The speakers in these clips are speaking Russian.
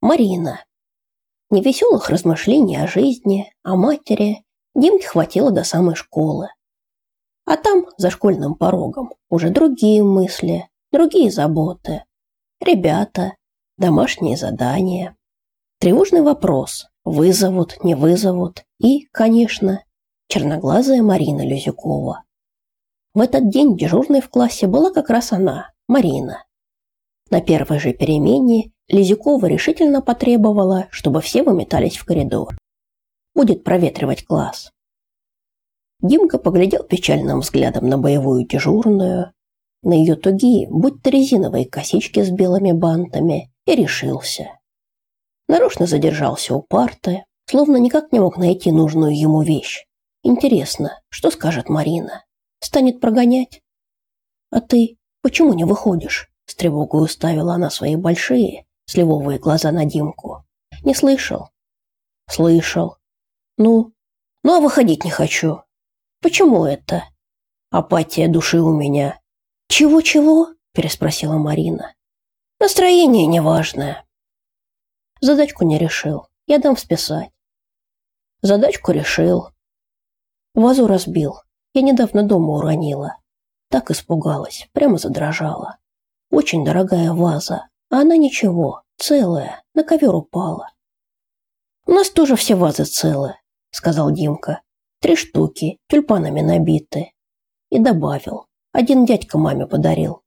Марина. Невеселых размышлений о жизни, о матери Димке хватило до самой школы. А там, за школьным порогом, уже другие мысли, другие заботы. Ребята, домашние задания. Тревожный вопрос, вызовут, не вызовут. И, конечно, черноглазая Марина Люзюкова. В этот день дежурной в классе была как раз она, Марина. На первой же перемене Лизюкова решительно потребовала, чтобы все выметались в коридор. Будет проветривать класс. Димка поглядел печальным взглядом на боевую дежурную, на ее тугие, будто резиновые косички с белыми бантами, и решился. Нарочно задержался у парты, словно никак не мог найти нужную ему вещь. Интересно, что скажет Марина? Станет прогонять? А ты почему не выходишь? С тревогой уставила она свои большие, сливовые глаза на Димку. Не слышал? Слышал. Ну, ну а выходить не хочу. Почему это? Апатия души у меня. Чего-чего? переспросила Марина. Настроение неважное. Задачку не решил. Я дам списать. Задачку решил. Вазу разбил. Я недавно дома уронила. Так испугалась, прямо задрожала. Очень дорогая ваза, а она ничего, целая, на ковер упала. У нас тоже все вазы целые, сказал Димка. Три штуки, тюльпанами набиты. И добавил. Один дядька маме подарил.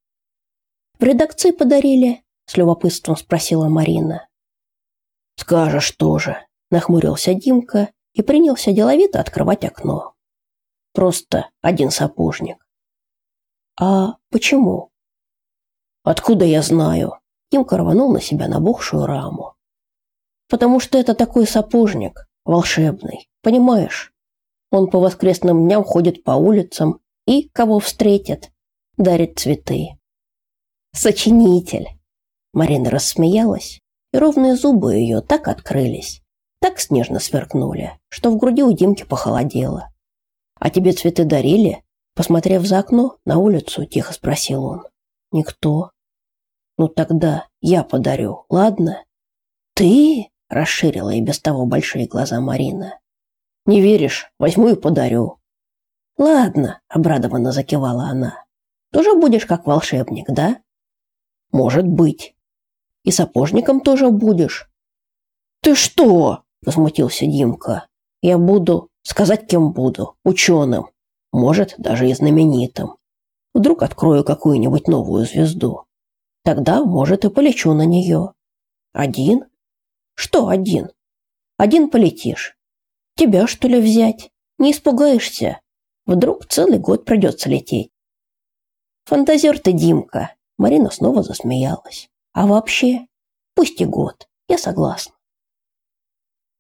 В редакции подарили? С любопытством спросила Марина. Скажешь тоже, нахмурился Димка и принялся деловито открывать окно. Просто один сапожник. А почему? Откуда я знаю? Димка рванул на себя набухшую раму. Потому что это такой сапожник, волшебный, понимаешь? Он по воскресным дням ходит по улицам и, кого встретит, дарит цветы. Сочинитель. Марина рассмеялась, и ровные зубы ее так открылись, так снежно сверкнули, что в груди у Димки похолодело. «А тебе цветы дарили?» Посмотрев за окно на улицу, тихо спросил он. Никто. Ну тогда я подарю, ладно? Ты? Расширила и без того большие глаза Марина. Не веришь? Возьму и подарю. Ладно, обрадованно закивала она. Тоже будешь как волшебник, да? Может быть. И сапожником тоже будешь. Ты что? возмутился Димка. Я буду, сказать кем буду, ученым, может, даже и знаменитым. Вдруг открою какую-нибудь новую звезду. Тогда, может, и полечу на нее. Один? Что один? Один полетишь. Тебя, что ли, взять? Не испугаешься? Вдруг целый год придется лететь. Фантазер ты, Димка. Марина снова засмеялась. А вообще, пусть и год. Я согласна.